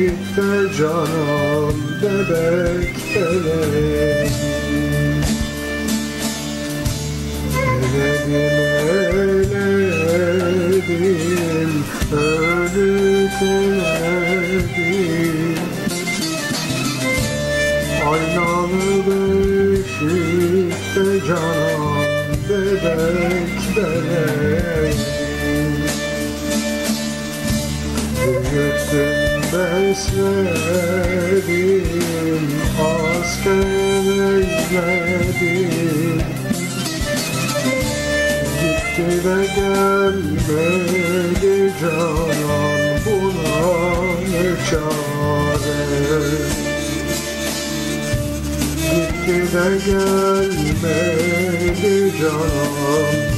işte canım bebek eledim Eledim eledim. Ölüp eledim Aynalı beşikte canım bebek eledim besledim asker eyledim. Gitti de gelmedi canan buna ne çare? Gitti de gelmedi canan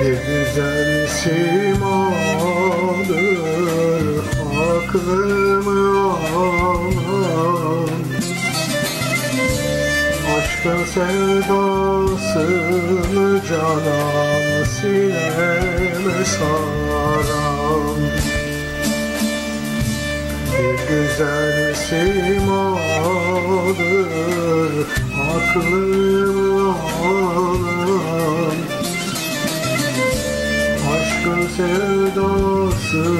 Bir güzel simadır aklımı alan Aşkın sevdasını canan sineme saran Bir güzel simadır aklımı alan sevdasını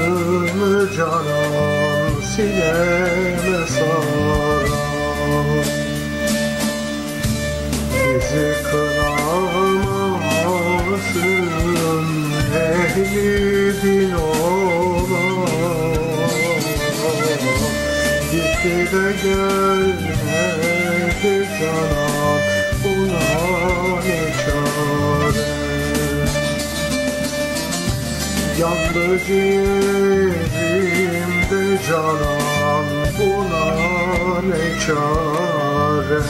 canan sineme saran. Bizi kınamasın ehli din olan. Gitti de gelmedi Yalnız yüzümde canan buna ne çare?